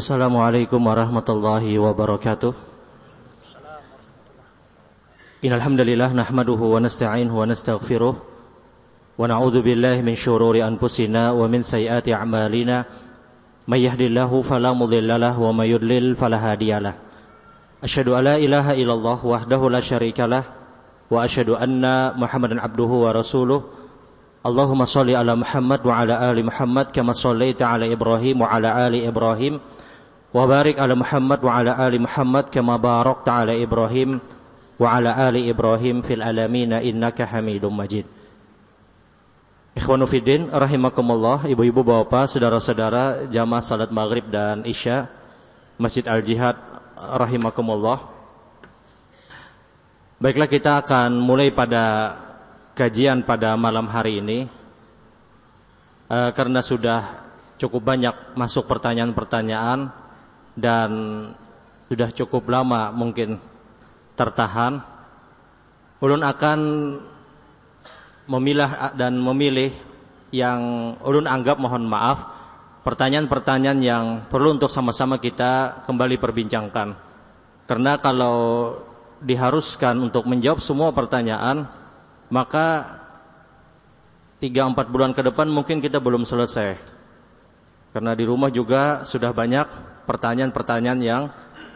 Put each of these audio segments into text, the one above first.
Assalamualaikum warahmatullahi wabarakatuh. Innal hamdalillah nahmaduhu wa nasta'inuhu wa nastaghfiruh wa na'udzu billahi min shururi anfusina wa min sayyiati a'malina may yahdihillahu wa may yudlil fala hadiyalah. Asyhadu an la ilaha illallah wahdahu la syarikalah wa asyhadu anna Muhammadan abduhu wa rasuluh. Allahumma salli ala Muhammad wa ala ali Muhammad kama sallaita ala Ibrahim wa ala ali Ibrahim Muhammad wa ala ali Muhammad kama barakta ala Ibrahim wa ala ali Ibrahim fil alamin innaka Hamidum Majid. Ikhwanu fiddin rahimakumullah, ibu-ibu bapak, saudara-saudara jamaah salat maghrib dan isya Masjid Al Jihad rahimakumullah. Baiklah kita akan mulai pada kajian pada malam hari ini uh, karena sudah cukup banyak masuk pertanyaan-pertanyaan dan sudah cukup lama mungkin tertahan ulun akan memilah dan memilih yang ulun anggap mohon maaf pertanyaan-pertanyaan yang perlu untuk sama-sama kita kembali perbincangkan karena kalau diharuskan untuk menjawab semua pertanyaan maka tiga empat bulan ke depan mungkin kita belum selesai. Karena di rumah juga sudah banyak pertanyaan-pertanyaan yang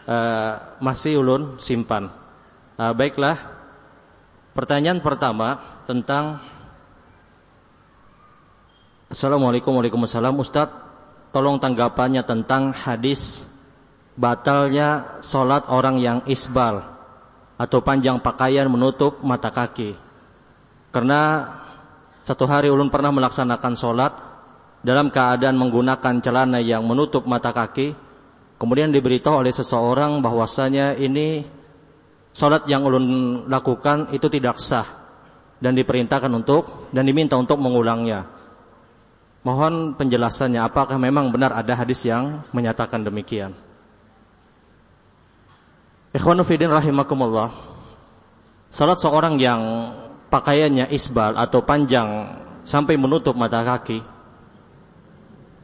uh, masih ulun simpan. Uh, baiklah, pertanyaan pertama tentang Assalamualaikum warahmatullahi wabarakatuh. Ustaz, tolong tanggapannya tentang hadis batalnya solat orang yang isbal atau panjang pakaian menutup mata kaki. Karena satu hari ulun pernah melaksanakan sholat dalam keadaan menggunakan celana yang menutup mata kaki. Kemudian diberitahu oleh seseorang bahwasanya ini sholat yang ulun lakukan itu tidak sah dan diperintahkan untuk dan diminta untuk mengulangnya. Mohon penjelasannya apakah memang benar ada hadis yang menyatakan demikian. Ikhwanu fidin rahimakumullah. Salat seorang yang pakaiannya isbal atau panjang sampai menutup mata kaki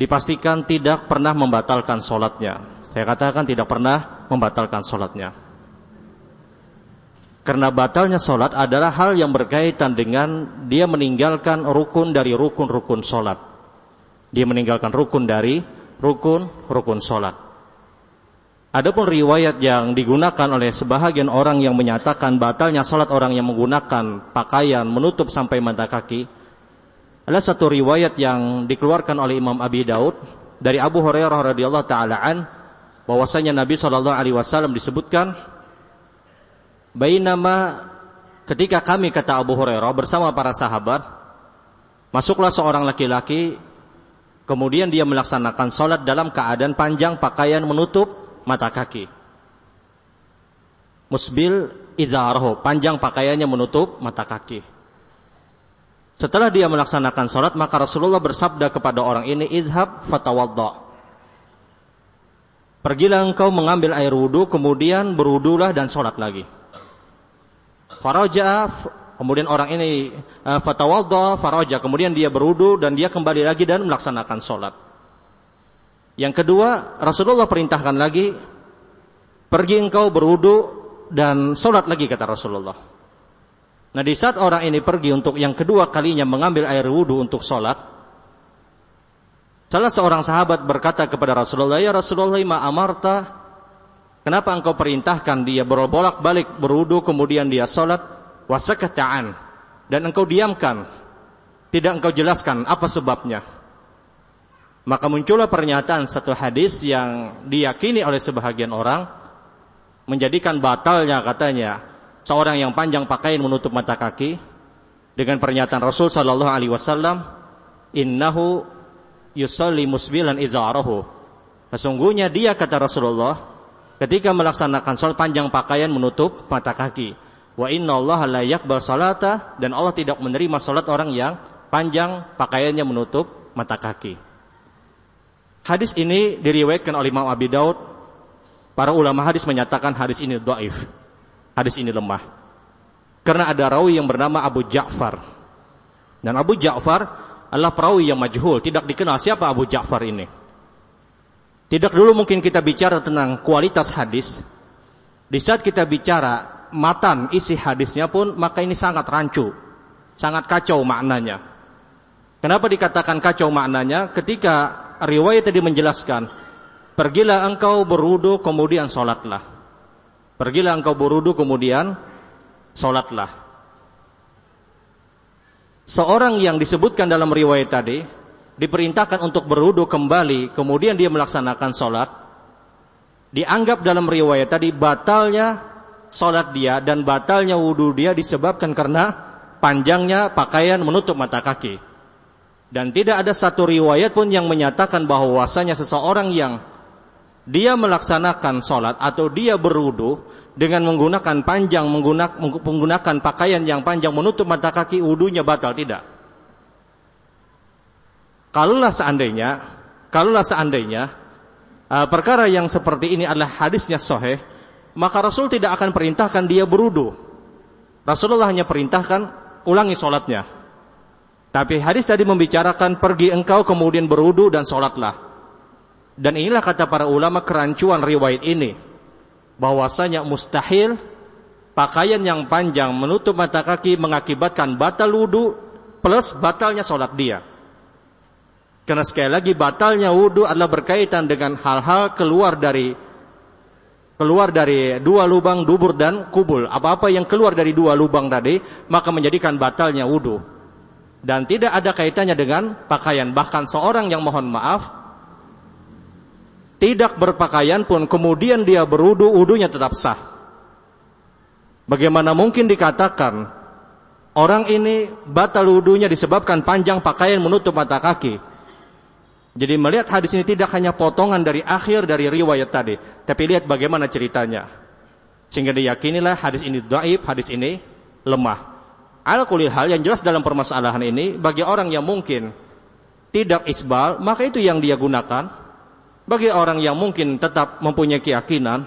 dipastikan tidak pernah membatalkan sholatnya. Saya katakan tidak pernah membatalkan sholatnya. Karena batalnya sholat adalah hal yang berkaitan dengan dia meninggalkan rukun dari rukun-rukun sholat. Dia meninggalkan rukun dari rukun-rukun sholat. Adapun riwayat yang digunakan oleh sebahagian orang yang menyatakan batalnya salat orang yang menggunakan pakaian menutup sampai mata kaki adalah satu riwayat yang dikeluarkan oleh Imam Abi Daud dari Abu Hurairah radhiyallahu taala an bahwasanya Nabi sallallahu alaihi wasallam disebutkan bainama ketika kami kata Abu Hurairah bersama para sahabat masuklah seorang laki-laki kemudian dia melaksanakan salat dalam keadaan panjang pakaian menutup mata kaki. Musbil izarahu, panjang pakaiannya menutup mata kaki. Setelah dia melaksanakan sholat, maka Rasulullah bersabda kepada orang ini, idhab fatawadda. Pergilah engkau mengambil air wudhu, kemudian berwudulah dan sholat lagi. Faraja, kemudian orang ini uh, fatawadda, faraja, kemudian dia berwudhu dan dia kembali lagi dan melaksanakan sholat. Yang kedua, Rasulullah perintahkan lagi, pergi engkau berwudu dan sholat lagi kata Rasulullah. Nah di saat orang ini pergi untuk yang kedua kalinya mengambil air wudhu untuk sholat, salah seorang sahabat berkata kepada Rasulullah, ya Rasulullah ma amarta, kenapa engkau perintahkan dia berbolak balik berwudu kemudian dia sholat, wasakataan. Dan engkau diamkan, tidak engkau jelaskan apa sebabnya. Maka muncullah pernyataan satu hadis yang diyakini oleh sebahagian orang menjadikan batalnya katanya seorang yang panjang pakaian menutup mata kaki dengan pernyataan Rasul sallallahu alaihi wasallam innahu yusalli musbilan izarahu. Sesungguhnya dia kata Rasulullah ketika melaksanakan salat panjang pakaian menutup mata kaki. Wa inna Allah la yakbal salata dan Allah tidak menerima salat orang yang panjang pakaiannya menutup mata kaki. Hadis ini diriwayatkan oleh Imam Abi Daud. Para ulama hadis menyatakan hadis ini dhaif. Hadis ini lemah. Karena ada rawi yang bernama Abu Ja'far. Dan Abu Ja'far adalah perawi yang majhul, tidak dikenal siapa Abu Ja'far ini. Tidak dulu mungkin kita bicara tentang kualitas hadis. Di saat kita bicara matan isi hadisnya pun maka ini sangat rancu. Sangat kacau maknanya. Kenapa dikatakan kacau maknanya? Ketika riwayat tadi menjelaskan, pergilah engkau berudu kemudian sholatlah. Pergilah engkau berudu kemudian sholatlah. Seorang yang disebutkan dalam riwayat tadi diperintahkan untuk berudu kembali, kemudian dia melaksanakan sholat, dianggap dalam riwayat tadi batalnya sholat dia dan batalnya wudhu dia disebabkan karena panjangnya pakaian menutup mata kaki. Dan tidak ada satu riwayat pun yang menyatakan bahwasanya seseorang yang dia melaksanakan sholat atau dia berwudu dengan menggunakan panjang menggunakan pakaian yang panjang menutup mata kaki wudhunya batal tidak. Kalaulah seandainya, kalaulah seandainya uh, perkara yang seperti ini adalah hadisnya sahih, maka Rasul tidak akan perintahkan dia berudu. Rasulullah hanya perintahkan ulangi sholatnya. Tapi hadis tadi membicarakan pergi engkau kemudian berudu dan sholatlah. Dan inilah kata para ulama kerancuan riwayat ini. Bahwasanya mustahil pakaian yang panjang menutup mata kaki mengakibatkan batal wudhu plus batalnya sholat dia. Karena sekali lagi batalnya wudhu adalah berkaitan dengan hal-hal keluar dari keluar dari dua lubang dubur dan kubul. Apa-apa yang keluar dari dua lubang tadi maka menjadikan batalnya wudhu. Dan tidak ada kaitannya dengan pakaian. Bahkan seorang yang mohon maaf tidak berpakaian pun kemudian dia berudu, udunya tetap sah. Bagaimana mungkin dikatakan orang ini batal wudunya disebabkan panjang pakaian menutup mata kaki? Jadi melihat hadis ini tidak hanya potongan dari akhir dari riwayat tadi, tapi lihat bagaimana ceritanya. Sehingga diyakinilah hadis ini daib, hadis ini lemah. Al kulil hal yang jelas dalam permasalahan ini bagi orang yang mungkin tidak isbal, maka itu yang dia gunakan. Bagi orang yang mungkin tetap mempunyai keyakinan,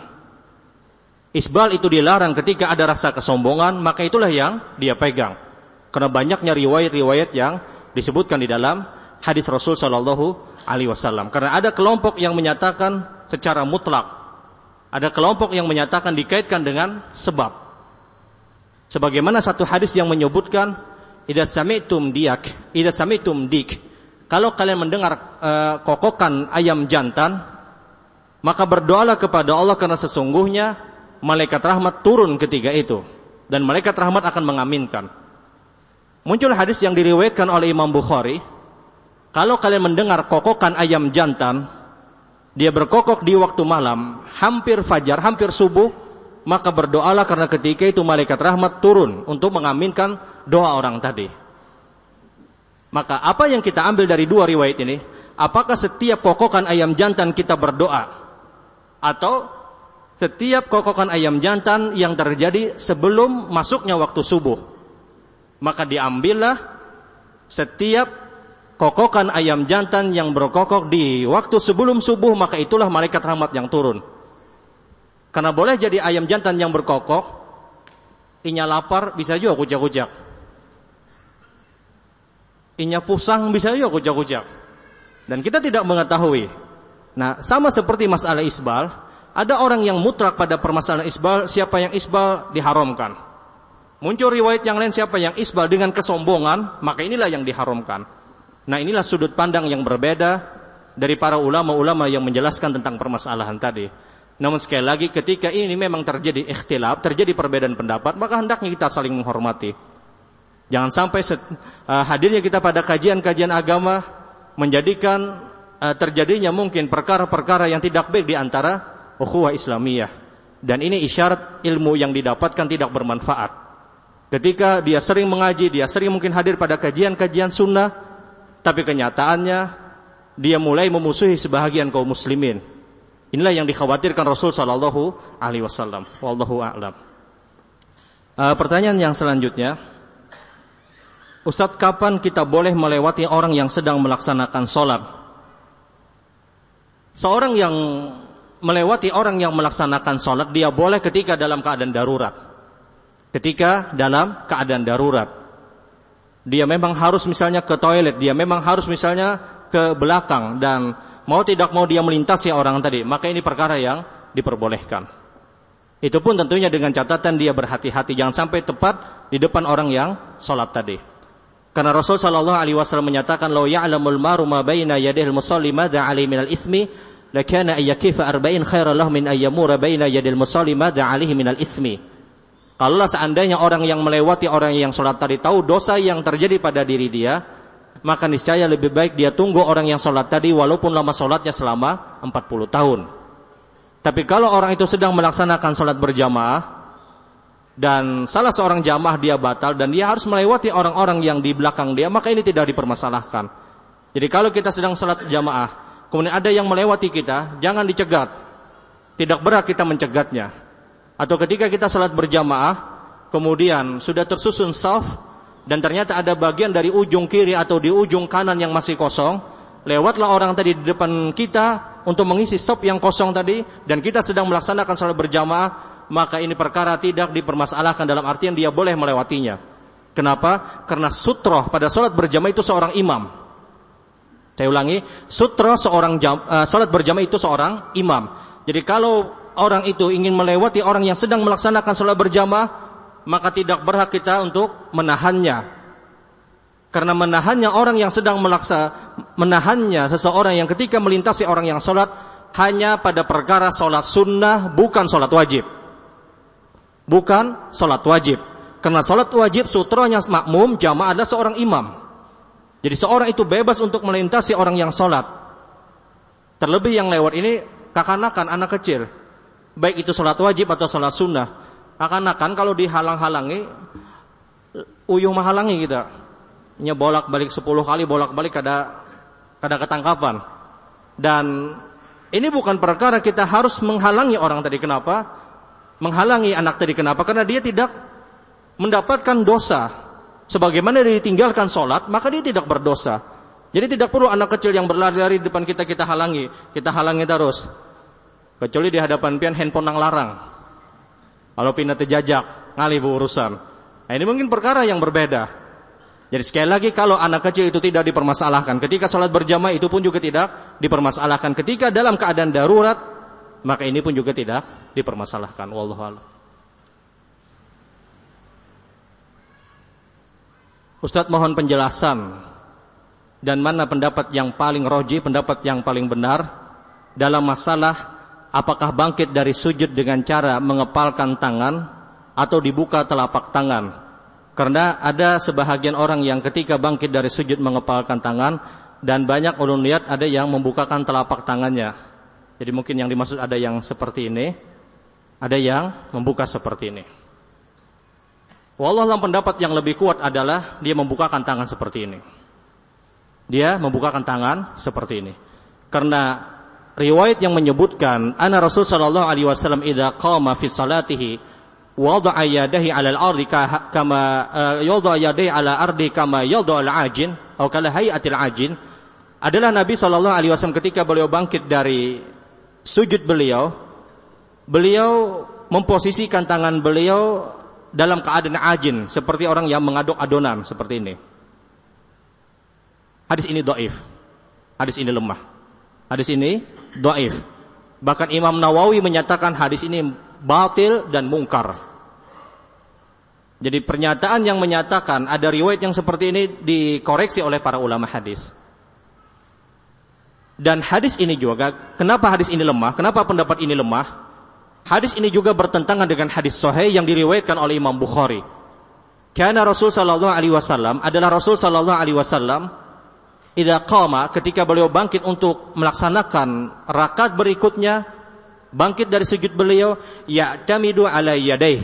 isbal itu dilarang ketika ada rasa kesombongan, maka itulah yang dia pegang. Karena banyaknya riwayat-riwayat yang disebutkan di dalam hadis Rasul Shallallahu alaihi wasallam. Karena ada kelompok yang menyatakan secara mutlak. Ada kelompok yang menyatakan dikaitkan dengan sebab. Sebagaimana satu hadis yang menyebutkan idza sami'tum diak, idza sami'tum dik. Kalau kalian mendengar uh, kokokan ayam jantan, maka berdoalah kepada Allah karena sesungguhnya malaikat rahmat turun ketika itu dan malaikat rahmat akan mengaminkan. Muncul hadis yang diriwayatkan oleh Imam Bukhari kalau kalian mendengar kokokan ayam jantan, dia berkokok di waktu malam, hampir fajar, hampir subuh, maka berdoalah karena ketika itu malaikat rahmat turun untuk mengaminkan doa orang tadi. Maka apa yang kita ambil dari dua riwayat ini? Apakah setiap kokokan ayam jantan kita berdoa? Atau setiap kokokan ayam jantan yang terjadi sebelum masuknya waktu subuh? Maka diambillah setiap kokokan ayam jantan yang berkokok di waktu sebelum subuh maka itulah malaikat rahmat yang turun. Karena boleh jadi ayam jantan yang berkokok, inya lapar bisa juga kujak-kujak. Inya pusang bisa juga kujak-kujak. Dan kita tidak mengetahui. Nah, sama seperti masalah isbal, ada orang yang mutlak pada permasalahan isbal, siapa yang isbal diharamkan. Muncul riwayat yang lain siapa yang isbal dengan kesombongan, maka inilah yang diharamkan. Nah inilah sudut pandang yang berbeda dari para ulama-ulama yang menjelaskan tentang permasalahan tadi. Namun sekali lagi ketika ini memang terjadi ikhtilaf, terjadi perbedaan pendapat, maka hendaknya kita saling menghormati. Jangan sampai uh, hadirnya kita pada kajian-kajian agama menjadikan uh, terjadinya mungkin perkara-perkara yang tidak baik di antara ukhuwah Islamiyah. Dan ini isyarat ilmu yang didapatkan tidak bermanfaat. Ketika dia sering mengaji, dia sering mungkin hadir pada kajian-kajian sunnah, tapi kenyataannya dia mulai memusuhi sebahagian kaum muslimin. Inilah yang dikhawatirkan Rasul Shallallahu Alaihi Wasallam. Wallahu a'lam. Uh, pertanyaan yang selanjutnya, Ustadz kapan kita boleh melewati orang yang sedang melaksanakan sholat? Seorang yang melewati orang yang melaksanakan sholat, dia boleh ketika dalam keadaan darurat. Ketika dalam keadaan darurat dia memang harus misalnya ke toilet, dia memang harus misalnya ke belakang dan mau tidak mau dia melintasi orang tadi, maka ini perkara yang diperbolehkan. Itu pun tentunya dengan catatan dia berhati-hati jangan sampai tepat di depan orang yang sholat tadi. Karena Rasul Shallallahu Alaihi Wasallam menyatakan, "Lau ya'lamul maru ma baina yadihil musalli madza alaihi minal ithmi, lakana ayyakifa arba'in khairan lahu min ayyamura baina yadil musalli madza alaihi minal ithmi." Kalau seandainya orang yang melewati orang yang sholat tadi tahu dosa yang terjadi pada diri dia, maka niscaya lebih baik dia tunggu orang yang sholat tadi walaupun lama sholatnya selama 40 tahun. Tapi kalau orang itu sedang melaksanakan sholat berjamaah dan salah seorang jamaah dia batal dan dia harus melewati orang-orang yang di belakang dia, maka ini tidak dipermasalahkan. Jadi kalau kita sedang sholat jamaah, kemudian ada yang melewati kita, jangan dicegat. Tidak berat kita mencegatnya. Atau ketika kita sholat berjamaah, kemudian sudah tersusun saf, dan ternyata ada bagian dari ujung kiri atau di ujung kanan yang masih kosong, lewatlah orang tadi di depan kita untuk mengisi sop yang kosong tadi dan kita sedang melaksanakan salat berjamaah, maka ini perkara tidak dipermasalahkan dalam artian dia boleh melewatinya. Kenapa? Karena sutroh pada salat berjamaah itu seorang imam. Saya ulangi, sutroh seorang jam, uh, salat berjamaah itu seorang imam. Jadi kalau orang itu ingin melewati orang yang sedang melaksanakan salat berjamaah, maka tidak berhak kita untuk menahannya. Karena menahannya orang yang sedang melaksa, menahannya seseorang yang ketika melintasi orang yang sholat hanya pada perkara sholat sunnah bukan sholat wajib. Bukan sholat wajib. Karena sholat wajib sutranya makmum jamaah adalah seorang imam. Jadi seorang itu bebas untuk melintasi orang yang sholat. Terlebih yang lewat ini kakanakan anak kecil. Baik itu sholat wajib atau sholat sunnah akan-akan kalau dihalang-halangi uyuh menghalangi kita nya bolak-balik 10 kali bolak-balik ada ada ketangkapan dan ini bukan perkara kita harus menghalangi orang tadi kenapa menghalangi anak tadi. Kenapa? Karena dia tidak mendapatkan dosa. Sebagaimana dia ditinggalkan sholat maka dia tidak berdosa. Jadi tidak perlu anak kecil yang berlari-lari di depan kita kita halangi. Kita halangi terus. Kecuali di hadapan pian handphone yang larang. Kalau pindah terjajak, ngalih urusan. Nah, ini mungkin perkara yang berbeda. Jadi sekali lagi kalau anak kecil itu tidak dipermasalahkan, ketika sholat berjamaah itu pun juga tidak dipermasalahkan. Ketika dalam keadaan darurat, maka ini pun juga tidak dipermasalahkan. Wallahu a'lam. Ustadz mohon penjelasan dan mana pendapat yang paling roji, pendapat yang paling benar dalam masalah apakah bangkit dari sujud dengan cara mengepalkan tangan atau dibuka telapak tangan. Karena ada sebahagian orang yang ketika bangkit dari sujud mengepalkan tangan dan banyak ulun lihat ada yang membukakan telapak tangannya. Jadi mungkin yang dimaksud ada yang seperti ini, ada yang membuka seperti ini. Wallah pendapat yang lebih kuat adalah dia membukakan tangan seperti ini. Dia membukakan tangan seperti ini. Karena riwayat yang menyebutkan anna Rasul sallallahu alaihi wasallam idza qama fi salatihi wada'a yadahi 'ala al-ardi kama uh, yada'a yadayhi 'ala ardi kama yada'a al-ajin atau kala hayatil ajin adalah Nabi sallallahu alaihi wasallam ketika beliau bangkit dari sujud beliau beliau memposisikan tangan beliau dalam keadaan ajin seperti orang yang mengaduk adonan seperti ini hadis ini dhaif hadis ini lemah hadis ini dhaif. Bahkan Imam Nawawi menyatakan hadis ini batil dan mungkar. Jadi pernyataan yang menyatakan ada riwayat yang seperti ini dikoreksi oleh para ulama hadis. Dan hadis ini juga, kenapa hadis ini lemah? Kenapa pendapat ini lemah? Hadis ini juga bertentangan dengan hadis sahih yang diriwayatkan oleh Imam Bukhari. Karena Rasul sallallahu alaihi wasallam adalah Rasul sallallahu alaihi wasallam idza qama ketika beliau bangkit untuk melaksanakan rakaat berikutnya bangkit dari sujud beliau ya'tamidu ala yadayh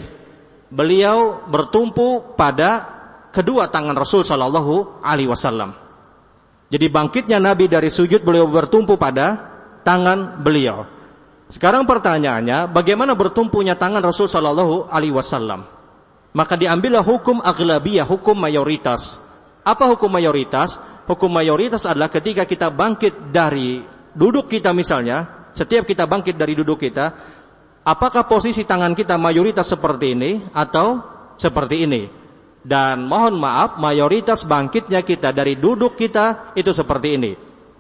beliau bertumpu pada kedua tangan Rasul sallallahu alaihi wasallam jadi bangkitnya Nabi dari sujud beliau bertumpu pada tangan beliau. Sekarang pertanyaannya bagaimana bertumpunya tangan Rasul sallallahu alaihi wasallam? Maka diambillah hukum aghlabiyah hukum mayoritas. Apa hukum mayoritas? Hukum mayoritas adalah ketika kita bangkit dari duduk kita misalnya, setiap kita bangkit dari duduk kita, apakah posisi tangan kita mayoritas seperti ini atau seperti ini? Dan mohon maaf, mayoritas bangkitnya kita dari duduk kita itu seperti ini.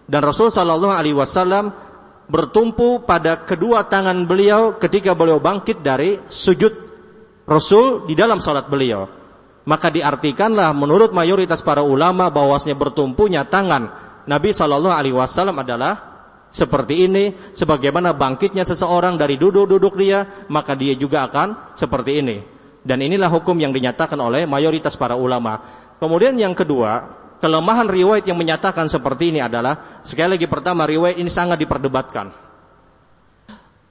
Dan Rasul Shallallahu Alaihi Wasallam bertumpu pada kedua tangan beliau ketika beliau bangkit dari sujud Rasul di dalam salat beliau. Maka diartikanlah menurut mayoritas para ulama bahwasanya bertumpunya tangan Nabi Shallallahu Alaihi Wasallam adalah seperti ini, sebagaimana bangkitnya seseorang dari duduk-duduk dia, maka dia juga akan seperti ini. Dan inilah hukum yang dinyatakan oleh mayoritas para ulama. Kemudian yang kedua, kelemahan riwayat yang menyatakan seperti ini adalah sekali lagi pertama riwayat ini sangat diperdebatkan.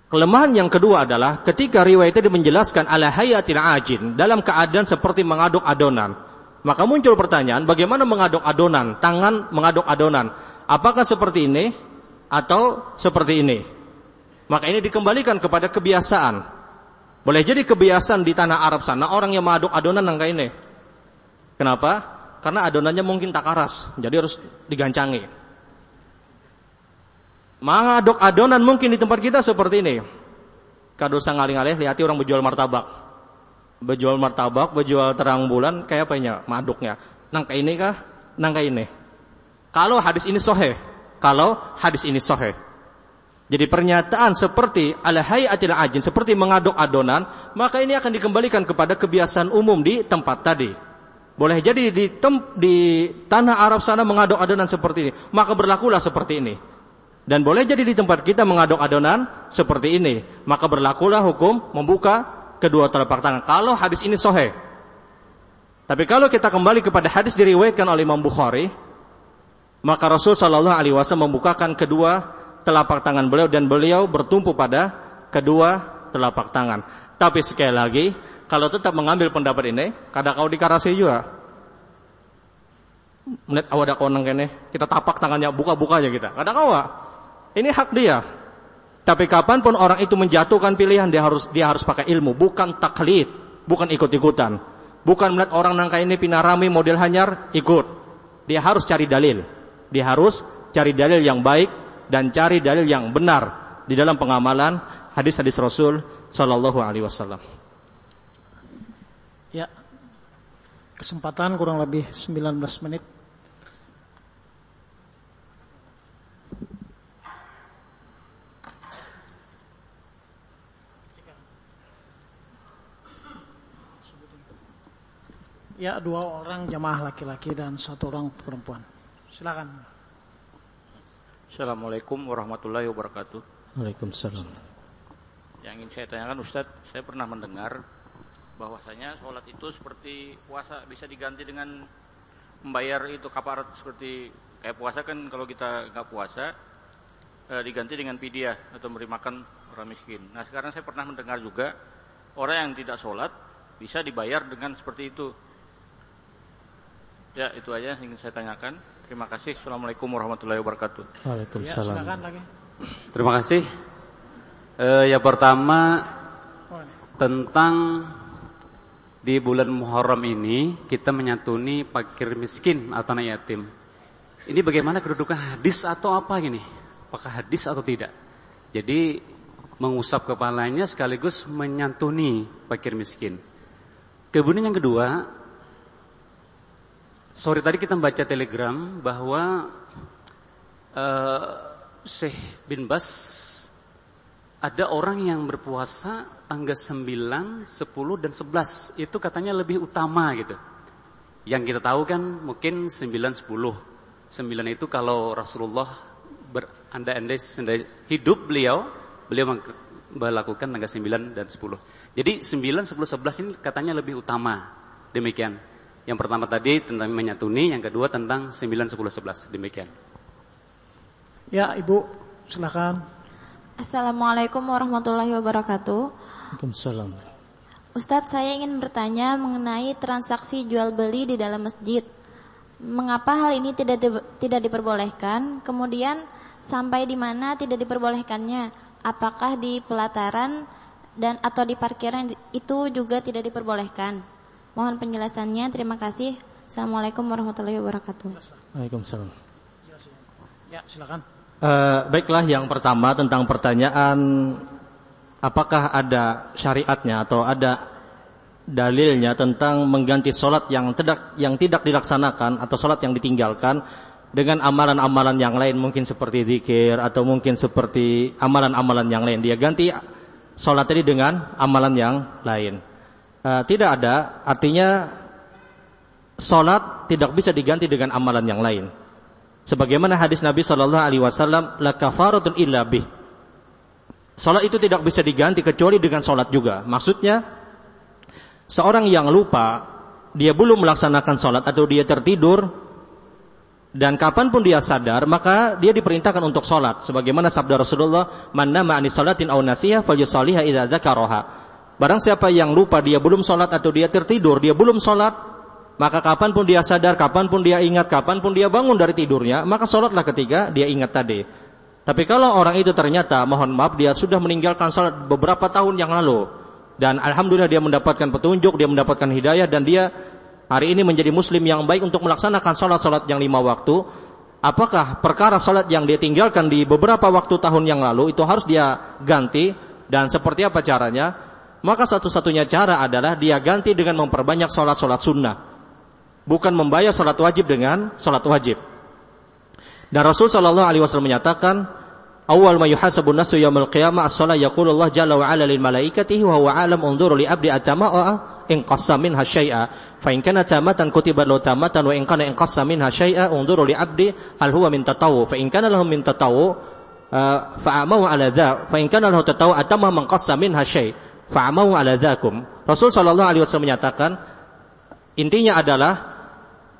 Kelemahan yang kedua adalah ketika riwayat itu menjelaskan ala hayatil ajin dalam keadaan seperti mengaduk adonan. Maka muncul pertanyaan, bagaimana mengaduk adonan? Tangan mengaduk adonan. Apakah seperti ini atau seperti ini? Maka ini dikembalikan kepada kebiasaan. Boleh jadi kebiasaan di tanah Arab sana orang yang mengaduk adonan nangka ini. Kenapa? karena adonannya mungkin tak karas, jadi harus digancangi. Mengaduk adonan mungkin di tempat kita seperti ini. Kado sangaling-alih, lihati orang berjual martabak. Berjual martabak, berjual terang bulan, kayak apa ya maduknya. Nangka ini kah? Nangka ini. Kalau hadis ini sohe, kalau hadis ini sohe. Jadi pernyataan seperti ala hayatil ajin, seperti mengaduk adonan, maka ini akan dikembalikan kepada kebiasaan umum di tempat tadi. Boleh jadi di, tem, di tanah Arab sana mengaduk adonan seperti ini. Maka berlakulah seperti ini. Dan boleh jadi di tempat kita mengaduk adonan seperti ini. Maka berlakulah hukum membuka kedua telapak tangan. Kalau hadis ini sohe. Tapi kalau kita kembali kepada hadis diriwayatkan oleh Imam Bukhari. Maka Rasul Shallallahu Alaihi Wasallam membukakan kedua telapak tangan beliau dan beliau bertumpu pada kedua telapak tangan. Tapi sekali lagi, kalau tetap mengambil pendapat ini, kadang kau dikarasi juga. Melihat awak ada konang kene, kita tapak tangannya, buka-buka aja kita. Kadang kau ini hak dia. Tapi kapan pun orang itu menjatuhkan pilihan, dia harus dia harus pakai ilmu, bukan taklid, bukan ikut-ikutan. Bukan melihat orang nangka ini pinarami model hanyar, ikut. Dia harus cari dalil. Dia harus cari dalil yang baik dan cari dalil yang benar di dalam pengamalan hadis-hadis Rasul Shallallahu Alaihi Wasallam. Ya. Kesempatan kurang lebih 19 menit. Ya, dua orang jamaah laki-laki dan satu orang perempuan. Silakan. Assalamualaikum warahmatullahi wabarakatuh. Waalaikumsalam. Yang ingin saya tanyakan Ustadz, saya pernah mendengar bahwasanya sholat itu seperti puasa bisa diganti dengan membayar itu kaparat seperti kayak puasa kan kalau kita nggak puasa eh, diganti dengan pidiah atau memberi makan orang miskin. Nah sekarang saya pernah mendengar juga orang yang tidak sholat bisa dibayar dengan seperti itu. Ya itu aja yang ingin saya tanyakan. Terima kasih. Assalamualaikum warahmatullahi wabarakatuh. Waalaikumsalam. Ya, lagi. Terima kasih. Eh, yang pertama tentang di bulan Muharram ini kita menyantuni fakir miskin atau anak yatim. Ini bagaimana kedudukan hadis atau apa gini? Apakah hadis atau tidak? Jadi mengusap kepalanya sekaligus menyantuni fakir miskin. Kemudian yang kedua, sore tadi kita membaca telegram bahwa uh, Syekh bin Bas ada orang yang berpuasa tanggal 9, 10 dan 11 itu katanya lebih utama gitu. Yang kita tahu kan mungkin 9 10. 9 itu kalau Rasulullah berandai-andai hidup beliau, beliau melakukan tanggal 9 dan 10. Jadi 9, 10, 11 ini katanya lebih utama. Demikian. Yang pertama tadi tentang menyatuni, yang kedua tentang 9, 10, 11. Demikian. Ya, Ibu, silakan. Assalamualaikum warahmatullahi wabarakatuh. Waalaikumsalam. Ustadz, saya ingin bertanya mengenai transaksi jual beli di dalam masjid. Mengapa hal ini tidak di, tidak diperbolehkan? Kemudian sampai di mana tidak diperbolehkannya? Apakah di pelataran dan atau di parkiran itu juga tidak diperbolehkan? Mohon penjelasannya. Terima kasih. Assalamualaikum warahmatullahi wabarakatuh. Waalaikumsalam. Ya, silakan. Uh, baiklah yang pertama tentang pertanyaan apakah ada syariatnya atau ada dalilnya tentang mengganti sholat yang tidak yang tidak dilaksanakan atau sholat yang ditinggalkan dengan amalan-amalan yang lain mungkin seperti zikir atau mungkin seperti amalan-amalan yang lain. Dia ganti sholat tadi dengan amalan yang lain. Uh, tidak ada, artinya sholat tidak bisa diganti dengan amalan yang lain. Sebagaimana hadis Nabi Shallallahu Alaihi Wasallam, la kafaratun illa bih. Sholat itu tidak bisa diganti kecuali dengan sholat juga. Maksudnya, seorang yang lupa, dia belum melaksanakan sholat atau dia tertidur, dan kapan pun dia sadar, maka dia diperintahkan untuk sholat. Sebagaimana sabda Rasulullah, "Man nama anis sholatin nasiyah falyusalliha idza dzakaraha." Barang siapa yang lupa dia belum sholat atau dia tertidur, dia belum sholat, maka kapan pun dia sadar, kapan pun dia ingat, kapan pun dia bangun dari tidurnya, maka sholatlah ketika dia ingat tadi. Tapi kalau orang itu ternyata, mohon maaf, dia sudah meninggalkan sholat beberapa tahun yang lalu, dan alhamdulillah dia mendapatkan petunjuk, dia mendapatkan hidayah, dan dia hari ini menjadi muslim yang baik untuk melaksanakan sholat-sholat yang lima waktu, apakah perkara sholat yang dia tinggalkan di beberapa waktu tahun yang lalu itu harus dia ganti dan seperti apa caranya? Maka satu-satunya cara adalah dia ganti dengan memperbanyak sholat-sholat sunnah. Bukan membayar sholat wajib dengan sholat wajib. Dan Rasul Shallallahu Alaihi Wasallam menyatakan, Awal ma yuhasabun nasu yaumil qiyamah as-salat yaqulu Allah jalla wa ala lil malaikatihi wa huwa alam unzuru li abdi atama wa in qassa minha syai'a fa in kana tamatan kutiba lahu tamatan wa in kana in qassa minha syai'a unzuru li abdi hal huwa min tatawu fa in kana lahu min tatawu uh, fa amahu ala dha fa in kana lahu tatawu atama man qassa minha syai' fa amahu ala dhakum Rasul sallallahu alaihi wasallam menyatakan intinya adalah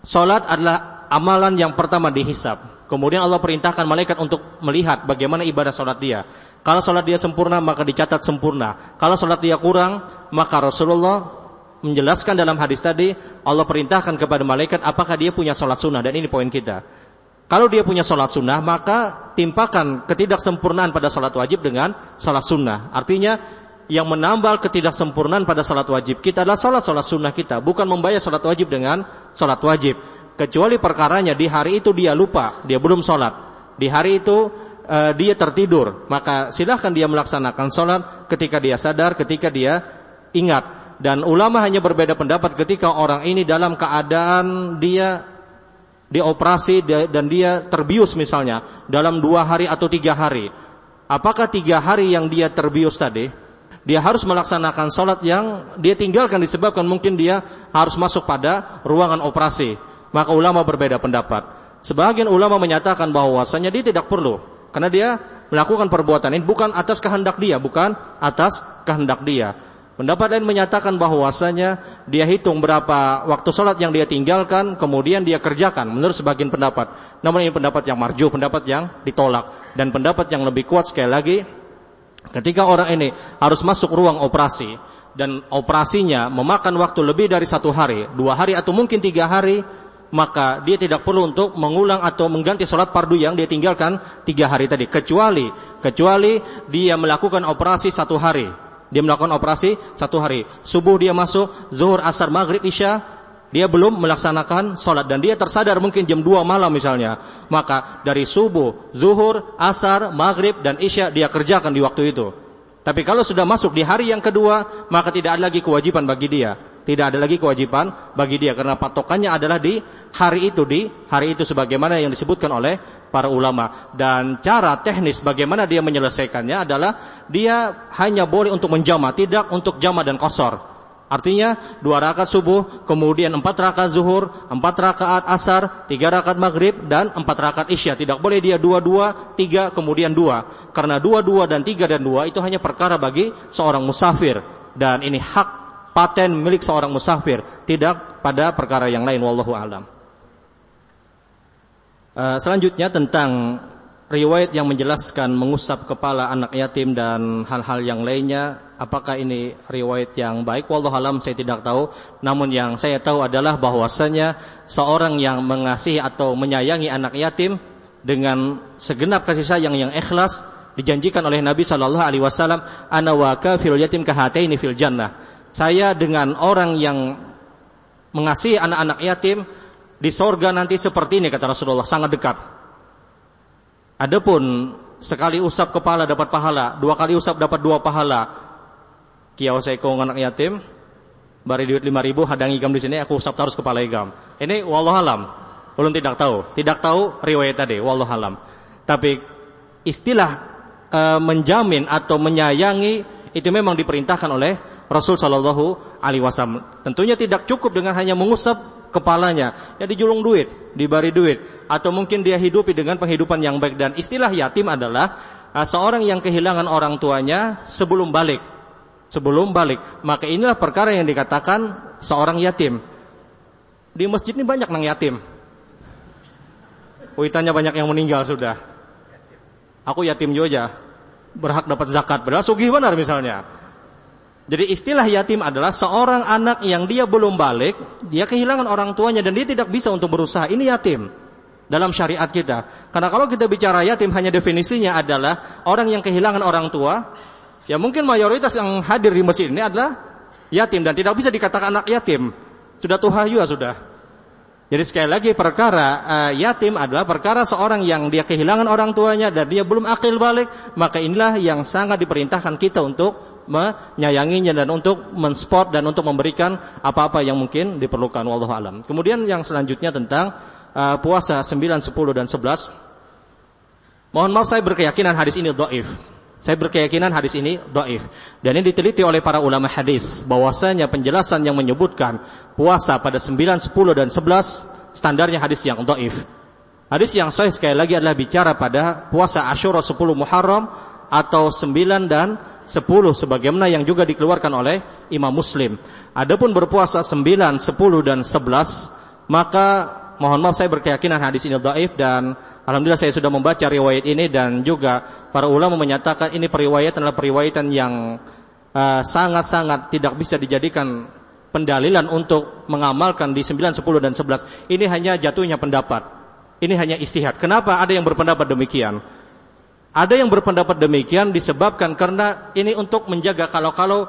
salat adalah amalan yang pertama dihisab Kemudian Allah perintahkan malaikat untuk melihat bagaimana ibadah sholat dia. Kalau sholat dia sempurna maka dicatat sempurna. Kalau sholat dia kurang maka Rasulullah menjelaskan dalam hadis tadi Allah perintahkan kepada malaikat apakah dia punya sholat sunnah dan ini poin kita. Kalau dia punya sholat sunnah maka timpakan ketidaksempurnaan pada sholat wajib dengan sholat sunnah. Artinya yang menambal ketidaksempurnaan pada sholat wajib kita adalah sholat sholat sunnah kita, bukan membayar sholat wajib dengan sholat wajib kecuali perkaranya di hari itu dia lupa, dia belum sholat. Di hari itu uh, dia tertidur, maka silahkan dia melaksanakan sholat ketika dia sadar, ketika dia ingat. Dan ulama hanya berbeda pendapat ketika orang ini dalam keadaan dia dioperasi dan dia terbius misalnya dalam dua hari atau tiga hari. Apakah tiga hari yang dia terbius tadi, dia harus melaksanakan sholat yang dia tinggalkan disebabkan mungkin dia harus masuk pada ruangan operasi maka ulama berbeda pendapat. Sebagian ulama menyatakan bahwasanya dia tidak perlu karena dia melakukan perbuatan ini bukan atas kehendak dia, bukan atas kehendak dia. Pendapat lain menyatakan bahwasanya dia hitung berapa waktu sholat yang dia tinggalkan, kemudian dia kerjakan menurut sebagian pendapat. Namun ini pendapat yang marju, pendapat yang ditolak. Dan pendapat yang lebih kuat sekali lagi, ketika orang ini harus masuk ruang operasi, dan operasinya memakan waktu lebih dari satu hari, dua hari atau mungkin tiga hari, maka dia tidak perlu untuk mengulang atau mengganti sholat fardu yang dia tinggalkan tiga hari tadi. Kecuali, kecuali dia melakukan operasi satu hari. Dia melakukan operasi satu hari. Subuh dia masuk, zuhur, asar, maghrib, isya, dia belum melaksanakan sholat dan dia tersadar mungkin jam 2 malam misalnya. Maka dari subuh, zuhur, asar, maghrib, dan isya dia kerjakan di waktu itu. Tapi kalau sudah masuk di hari yang kedua, maka tidak ada lagi kewajiban bagi dia tidak ada lagi kewajiban bagi dia karena patokannya adalah di hari itu di hari itu sebagaimana yang disebutkan oleh para ulama dan cara teknis bagaimana dia menyelesaikannya adalah dia hanya boleh untuk menjama tidak untuk jama dan kosor Artinya dua rakaat subuh, kemudian empat rakaat zuhur, empat rakaat asar, tiga rakaat maghrib, dan empat rakaat isya. Tidak boleh dia dua-dua, tiga, kemudian dua. Karena dua-dua dan tiga dan dua itu hanya perkara bagi seorang musafir. Dan ini hak paten milik seorang musafir, tidak pada perkara yang lain wallahu alam. Uh, selanjutnya tentang riwayat yang menjelaskan mengusap kepala anak yatim dan hal-hal yang lainnya, apakah ini riwayat yang baik? Wallahu alam saya tidak tahu. Namun yang saya tahu adalah bahwasanya seorang yang mengasihi atau menyayangi anak yatim dengan segenap kasih sayang yang ikhlas dijanjikan oleh Nabi Shallallahu Alaihi Wasallam, ana wa kafirul yatim kahataini fil jannah saya dengan orang yang mengasihi anak-anak yatim di sorga nanti seperti ini kata Rasulullah sangat dekat. Adapun sekali usap kepala dapat pahala, dua kali usap dapat dua pahala. Kiau saya anak yatim, bari duit lima ribu hadang igam di sini aku usap terus kepala igam. Ini wallah alam. Ulun tidak tahu, tidak tahu riwayat tadi, wallahu alam. Tapi istilah e, menjamin atau menyayangi itu memang diperintahkan oleh Rasul Shallallahu Alaihi Wasallam. Tentunya tidak cukup dengan hanya mengusap kepalanya, ya dijulung duit, diberi duit, atau mungkin dia hidupi dengan penghidupan yang baik. Dan istilah yatim adalah uh, seorang yang kehilangan orang tuanya sebelum balik, sebelum balik. Maka inilah perkara yang dikatakan seorang yatim. Di masjid ini banyak nang yatim. Uitanya banyak yang meninggal sudah. Aku yatim juga berhak dapat zakat. Padahal sugih benar misalnya. Jadi istilah yatim adalah seorang anak yang dia belum balik, dia kehilangan orang tuanya dan dia tidak bisa untuk berusaha. Ini yatim dalam syariat kita. Karena kalau kita bicara yatim hanya definisinya adalah orang yang kehilangan orang tua, ya mungkin mayoritas yang hadir di masjid ini adalah yatim dan tidak bisa dikatakan anak yatim. Sudah tuhayua sudah. Jadi sekali lagi perkara uh, yatim adalah perkara seorang yang dia kehilangan orang tuanya dan dia belum akil balik, maka inilah yang sangat diperintahkan kita untuk menyayanginya dan untuk mensport dan untuk memberikan apa-apa yang mungkin diperlukan wallahu alam. Kemudian yang selanjutnya tentang uh, puasa 9, 10 dan 11. Mohon maaf saya berkeyakinan hadis ini dhaif. Saya berkeyakinan hadis ini dhaif. Dan ini diteliti oleh para ulama hadis bahwasanya penjelasan yang menyebutkan puasa pada 9, 10 dan 11 standarnya hadis yang dhaif. Hadis yang saya sekali lagi adalah bicara pada puasa Asyura 10 Muharram atau 9 dan 10 sebagaimana yang juga dikeluarkan oleh Imam Muslim. Adapun berpuasa 9, 10 dan 11 maka mohon maaf saya berkeyakinan hadis ini dhaif dan alhamdulillah saya sudah membaca riwayat ini dan juga para ulama menyatakan ini periwayatan adalah periwayatan yang uh, sangat-sangat uh, tidak bisa dijadikan pendalilan untuk mengamalkan di 9, 10 dan 11. Ini hanya jatuhnya pendapat. Ini hanya istihad. Kenapa ada yang berpendapat demikian? Ada yang berpendapat demikian disebabkan karena ini untuk menjaga kalau-kalau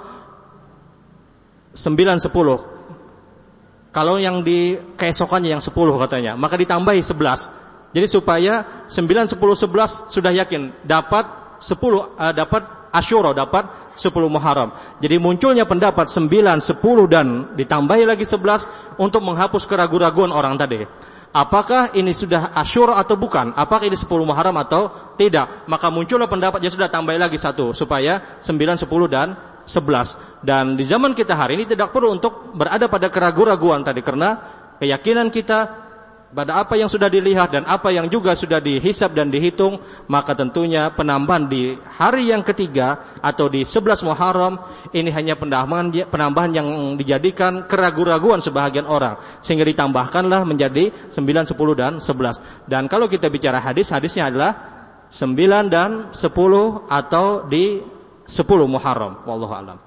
9 10. Kalau yang di keesokannya yang 10 katanya, maka ditambahi 11. Jadi supaya 9 10 11 sudah yakin dapat 10 uh, eh, dapat Asyura dapat 10 Muharram. Jadi munculnya pendapat 9, 10 dan ditambahi lagi 11 untuk menghapus keraguan-raguan orang tadi. Apakah ini sudah asyur atau bukan? Apakah ini 10 Muharram atau tidak? Maka muncullah pendapat yang sudah tambah lagi satu supaya 9, 10 dan 11. Dan di zaman kita hari ini tidak perlu untuk berada pada keraguan-raguan tadi karena keyakinan kita pada apa yang sudah dilihat dan apa yang juga sudah dihisap dan dihitung, maka tentunya penambahan di hari yang ketiga atau di 11 Muharram ini hanya penambahan penambahan yang dijadikan keraguan-raguan sebahagian orang sehingga ditambahkanlah menjadi 9, 10 dan 11. Dan kalau kita bicara hadis, hadisnya adalah 9 dan 10 atau di 10 Muharram. Wallahu alam.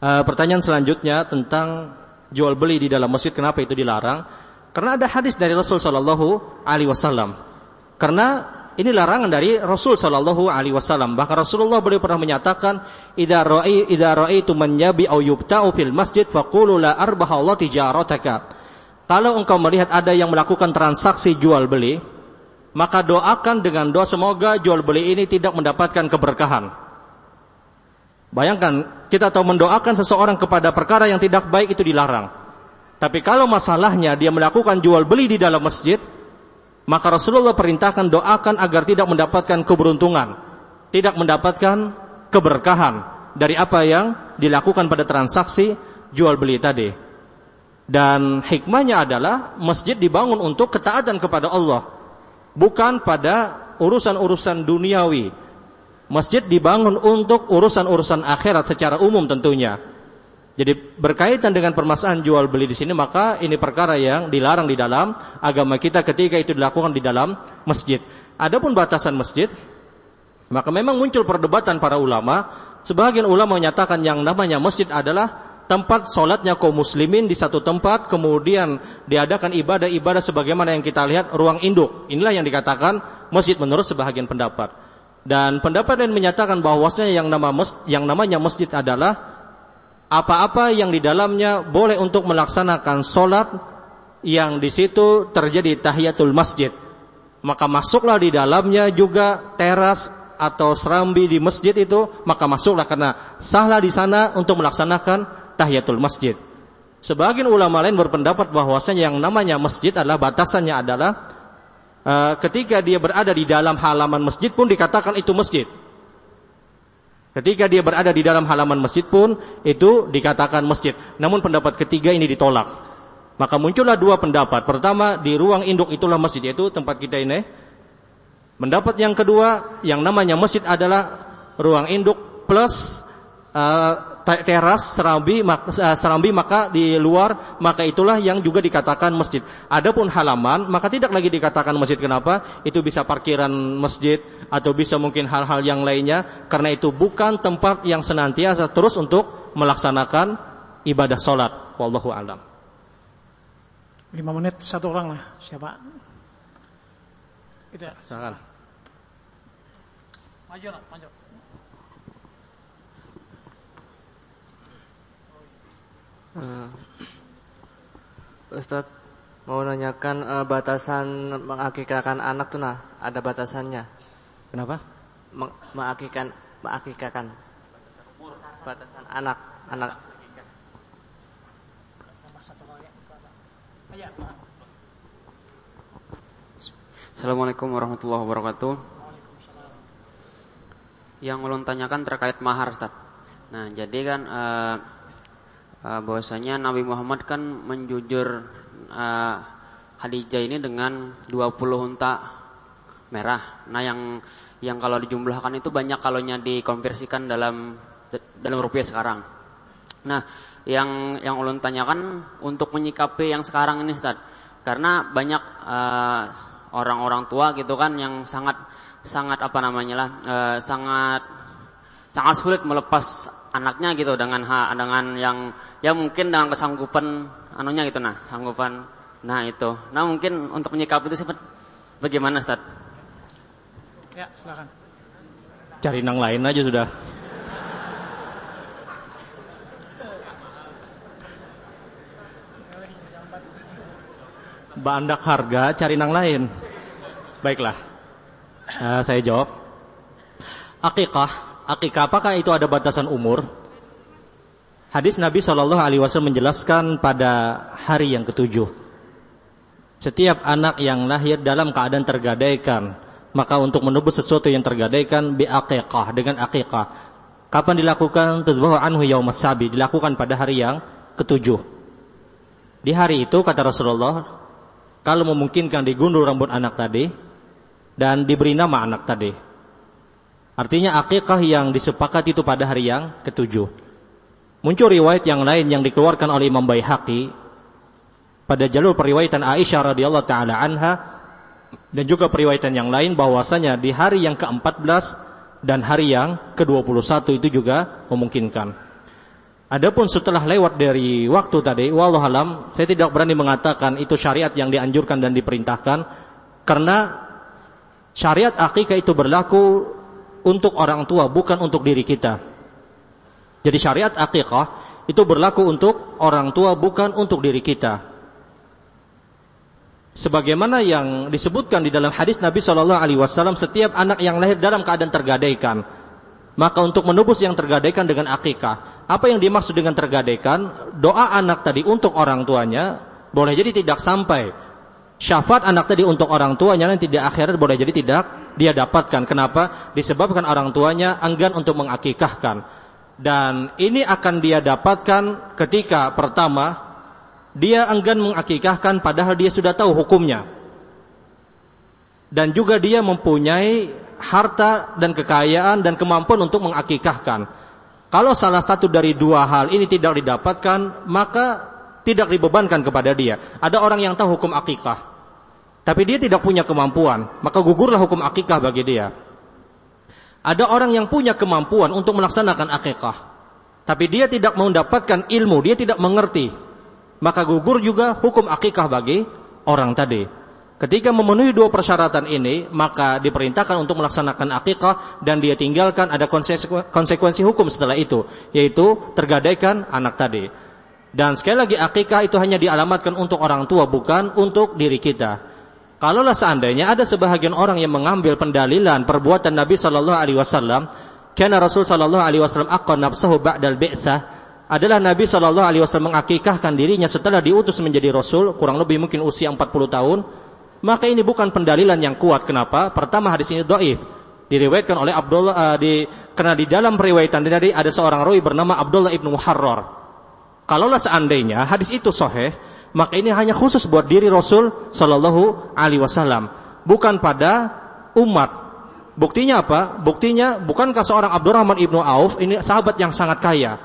Uh, pertanyaan selanjutnya tentang jual beli di dalam masjid kenapa itu dilarang? Karena ada hadis dari Rasul Shallallahu Alaihi Wasallam. Karena ini larangan dari Rasul Shallallahu Alaihi Wasallam. Bahkan Rasulullah beliau pernah menyatakan, "Idza ra'i idza ra'itu man yabi au yubta'u fil masjid faqulu la arbaha Allah tijarataka." Kalau engkau melihat ada yang melakukan transaksi jual beli, maka doakan dengan doa semoga jual beli ini tidak mendapatkan keberkahan. Bayangkan, kita tahu mendoakan seseorang kepada perkara yang tidak baik itu dilarang. Tapi kalau masalahnya dia melakukan jual beli di dalam masjid, maka Rasulullah perintahkan doakan agar tidak mendapatkan keberuntungan, tidak mendapatkan keberkahan dari apa yang dilakukan pada transaksi jual beli tadi. Dan hikmahnya adalah masjid dibangun untuk ketaatan kepada Allah, bukan pada urusan-urusan duniawi. Masjid dibangun untuk urusan-urusan akhirat secara umum tentunya. Jadi berkaitan dengan permasalahan jual beli di sini maka ini perkara yang dilarang di dalam agama kita ketika itu dilakukan di dalam masjid. Adapun batasan masjid maka memang muncul perdebatan para ulama. Sebagian ulama menyatakan yang namanya masjid adalah tempat sholatnya kaum muslimin di satu tempat kemudian diadakan ibadah-ibadah sebagaimana yang kita lihat ruang induk. Inilah yang dikatakan masjid menurut sebagian pendapat. Dan pendapat yang menyatakan bahwasanya yang nama yang namanya masjid adalah apa-apa yang di dalamnya boleh untuk melaksanakan solat yang di situ terjadi tahiyatul masjid. Maka masuklah di dalamnya juga teras atau serambi di masjid itu, maka masuklah karena sahlah di sana untuk melaksanakan tahiyatul masjid. Sebagian ulama lain berpendapat bahwasanya yang namanya masjid adalah batasannya adalah uh, ketika dia berada di dalam halaman masjid pun dikatakan itu masjid. Ketika dia berada di dalam halaman masjid pun itu dikatakan masjid. Namun pendapat ketiga ini ditolak. Maka muncullah dua pendapat. Pertama, di ruang induk itulah masjid, yaitu tempat kita ini. Pendapat yang kedua, yang namanya masjid adalah ruang induk plus uh, teras serambi, uh, serambi maka di luar maka itulah yang juga dikatakan masjid. Adapun halaman maka tidak lagi dikatakan masjid. Kenapa? Itu bisa parkiran masjid atau bisa mungkin hal-hal yang lainnya karena itu bukan tempat yang senantiasa terus untuk melaksanakan ibadah solat. Wallahu a'lam. Lima menit satu orang lah. Siapa? Itu. Silakan. Maju lah, maju. Uh, Ustadz mau nanyakan uh, batasan mengakikahkan anak tuh nah ada batasannya. Kenapa? Meng mengakikahkan mengakikahkan batasan anak anak Assalamualaikum warahmatullahi wabarakatuh. Yang ulun tanyakan terkait mahar, Ustaz. Nah, jadi kan uh, uh, bahwasanya Nabi Muhammad kan menjujur uh, Khadijah ini dengan 20 unta merah. Nah, yang yang kalau dijumlahkan itu banyak kalaunya dikonversikan dalam dalam rupiah sekarang. Nah, yang yang ulun tanyakan untuk menyikapi yang sekarang ini, Ustaz. Karena banyak uh, orang-orang tua gitu kan yang sangat sangat apa namanya lah e, sangat sangat sulit melepas anaknya gitu dengan ha, dengan yang ya mungkin dengan kesanggupan anunya gitu nah sanggupan nah itu nah mungkin untuk menyikapi itu sempat bagaimana Ustaz? Ya silakan. Cari nang lain aja sudah. Bandak harga cari nang lain. Baiklah. Uh, saya jawab. Akikah, akikah apakah itu ada batasan umur? Hadis Nabi Shallallahu Alaihi Wasallam menjelaskan pada hari yang ketujuh. Setiap anak yang lahir dalam keadaan tergadaikan, maka untuk menebus sesuatu yang tergadaikan bi akikah dengan akikah. Kapan dilakukan? Tudbahu anhu yaumas sabi, dilakukan pada hari yang ketujuh. Di hari itu kata Rasulullah, kalau memungkinkan digundul rambut anak tadi, dan diberi nama anak tadi. Artinya akikah yang disepakati itu pada hari yang ketujuh. Muncul riwayat yang lain yang dikeluarkan oleh Imam Baihaqi pada jalur periwayatan Aisyah radhiyallahu taala anha dan juga periwayatan yang lain bahwasanya di hari yang ke-14 dan hari yang ke-21 itu juga memungkinkan. Adapun setelah lewat dari waktu tadi, wallahualam, saya tidak berani mengatakan itu syariat yang dianjurkan dan diperintahkan karena Syariat akikah itu berlaku untuk orang tua, bukan untuk diri kita. Jadi syariat akikah itu berlaku untuk orang tua, bukan untuk diri kita. Sebagaimana yang disebutkan di dalam hadis Nabi Shallallahu Alaihi Wasallam, setiap anak yang lahir dalam keadaan tergadaikan, maka untuk menebus yang tergadaikan dengan akikah, apa yang dimaksud dengan tergadaikan? Doa anak tadi untuk orang tuanya boleh jadi tidak sampai syafaat anak tadi untuk orang tuanya nanti di akhirat boleh jadi tidak dia dapatkan. Kenapa? Disebabkan orang tuanya enggan untuk mengakikahkan. Dan ini akan dia dapatkan ketika pertama dia enggan mengakikahkan padahal dia sudah tahu hukumnya. Dan juga dia mempunyai harta dan kekayaan dan kemampuan untuk mengakikahkan. Kalau salah satu dari dua hal ini tidak didapatkan, maka tidak dibebankan kepada dia. Ada orang yang tahu hukum akikah, tapi dia tidak punya kemampuan, maka gugurlah hukum akikah bagi dia. Ada orang yang punya kemampuan untuk melaksanakan akikah, tapi dia tidak mendapatkan ilmu, dia tidak mengerti, maka gugur juga hukum akikah bagi orang tadi. Ketika memenuhi dua persyaratan ini, maka diperintahkan untuk melaksanakan akikah dan dia tinggalkan ada konsekuensi hukum setelah itu, yaitu tergadaikan anak tadi. Dan sekali lagi akikah itu hanya dialamatkan untuk orang tua bukan untuk diri kita. Kalaulah seandainya ada sebahagian orang yang mengambil pendalilan perbuatan Nabi Shallallahu Alaihi Wasallam, karena Rasul Shallallahu Alaihi Wasallam akon nafsahu ba'dal bi'sah, adalah Nabi Shallallahu Alaihi Wasallam mengakikahkan dirinya setelah diutus menjadi Rasul kurang lebih mungkin usia 40 tahun maka ini bukan pendalilan yang kuat. Kenapa? Pertama hadis ini doif diriwayatkan oleh Abdullah uh, di karena di dalam riwayatan tadi ada seorang rawi bernama Abdullah ibnu Muharrar kalaulah seandainya hadis itu sahih maka ini hanya khusus buat diri Rasul Shallallahu Alaihi Wasallam. Bukan pada umat. Buktinya apa? Buktinya bukankah seorang Abdurrahman ibnu Auf ini sahabat yang sangat kaya?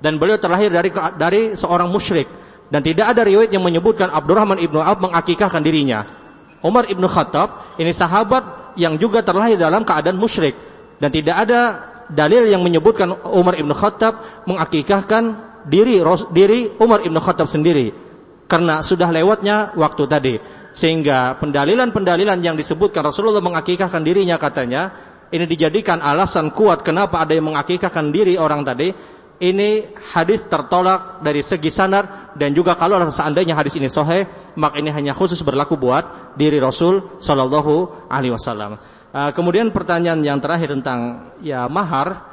Dan beliau terlahir dari dari seorang musyrik. Dan tidak ada riwayat yang menyebutkan Abdurrahman ibnu Auf mengakikahkan dirinya. Umar ibnu Khattab ini sahabat yang juga terlahir dalam keadaan musyrik. Dan tidak ada dalil yang menyebutkan Umar ibnu Khattab mengakikahkan diri diri Umar ibnu Khattab sendiri karena sudah lewatnya waktu tadi. Sehingga pendalilan-pendalilan yang disebutkan Rasulullah mengakikahkan dirinya katanya ini dijadikan alasan kuat kenapa ada yang mengakikahkan diri orang tadi. Ini hadis tertolak dari segi sanad dan juga kalau seandainya hadis ini sahih maka ini hanya khusus berlaku buat diri Rasul Shallallahu Alaihi Wasallam. Uh, kemudian pertanyaan yang terakhir tentang ya mahar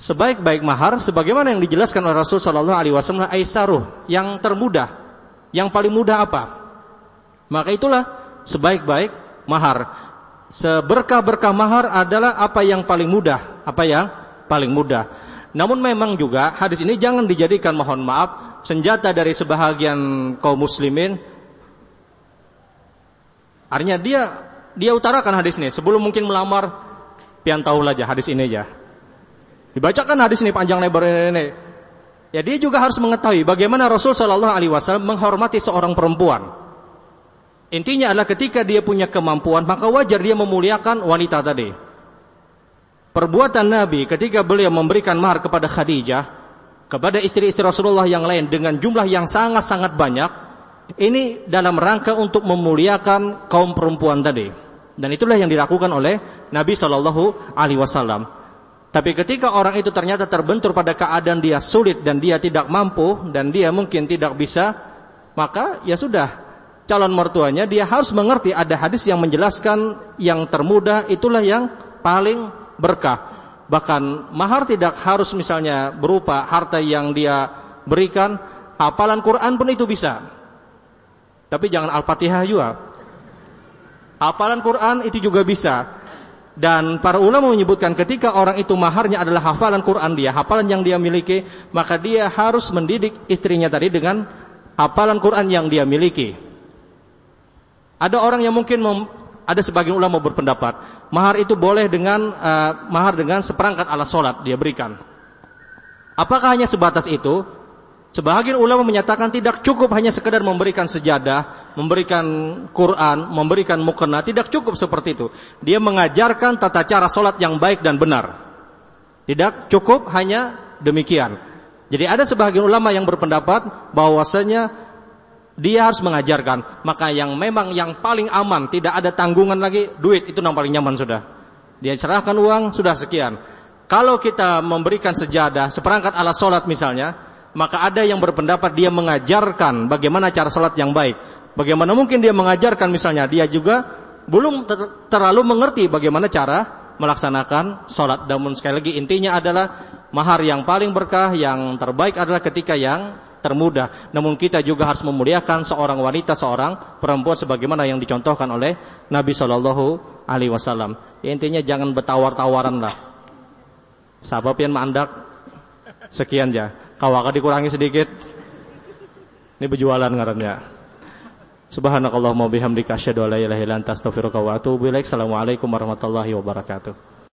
sebaik-baik mahar sebagaimana yang dijelaskan oleh Rasul Shallallahu Alaihi Wasallam aisaruh yang termudah. Yang paling mudah apa? Maka itulah sebaik-baik mahar. Seberkah-berkah mahar adalah apa yang paling mudah. Apa yang paling mudah. Namun memang juga hadis ini jangan dijadikan mohon maaf senjata dari sebahagian kaum muslimin. Artinya dia dia utarakan hadis ini sebelum mungkin melamar. Pian tahu aja hadis ini aja. Dibacakan hadis ini panjang lebar ini. Ya dia juga harus mengetahui bagaimana Rasul Shallallahu Alaihi Wasallam menghormati seorang perempuan. Intinya adalah ketika dia punya kemampuan maka wajar dia memuliakan wanita tadi. Perbuatan Nabi ketika beliau memberikan mahar kepada Khadijah, kepada istri-istri Rasulullah yang lain dengan jumlah yang sangat-sangat banyak, ini dalam rangka untuk memuliakan kaum perempuan tadi. Dan itulah yang dilakukan oleh Nabi Shallallahu Alaihi Wasallam. Tapi ketika orang itu ternyata terbentur pada keadaan dia sulit dan dia tidak mampu dan dia mungkin tidak bisa, maka ya sudah calon mertuanya dia harus mengerti ada hadis yang menjelaskan yang termudah itulah yang paling berkah. Bahkan mahar tidak harus misalnya berupa harta yang dia berikan, hafalan Quran pun itu bisa. Tapi jangan Al-Fatihah juga. Hafalan Quran itu juga bisa. Dan para ulama menyebutkan ketika orang itu maharnya adalah hafalan Quran dia, hafalan yang dia miliki, maka dia harus mendidik istrinya tadi dengan hafalan Quran yang dia miliki. Ada orang yang mungkin ada sebagian ulama berpendapat mahar itu boleh dengan uh, mahar dengan seperangkat alat sholat dia berikan. Apakah hanya sebatas itu? Sebagian ulama menyatakan tidak cukup hanya sekedar memberikan sejadah, memberikan Quran, memberikan mukena, tidak cukup seperti itu. Dia mengajarkan tata cara sholat yang baik dan benar. Tidak cukup hanya demikian. Jadi ada sebagian ulama yang berpendapat bahwasanya dia harus mengajarkan. Maka yang memang yang paling aman, tidak ada tanggungan lagi, duit itu yang paling nyaman sudah. Dia serahkan uang, sudah sekian. Kalau kita memberikan sejadah, seperangkat alat sholat misalnya, maka ada yang berpendapat dia mengajarkan bagaimana cara sholat yang baik. Bagaimana mungkin dia mengajarkan misalnya, dia juga belum ter terlalu mengerti bagaimana cara melaksanakan sholat. Namun sekali lagi intinya adalah mahar yang paling berkah, yang terbaik adalah ketika yang termudah. Namun kita juga harus memuliakan seorang wanita, seorang perempuan sebagaimana yang dicontohkan oleh Nabi Shallallahu Alaihi Wasallam. Ya, intinya jangan bertawar-tawaran lah. Sabab yang mandak sekian ya. Kau akan dikurangi sedikit. Ini berjualan ngarannya. Subhanakallahumma bihamdika asyhadu an la ilaha illa anta astaghfiruka wa atubu ilaik. Assalamualaikum warahmatullahi wabarakatuh.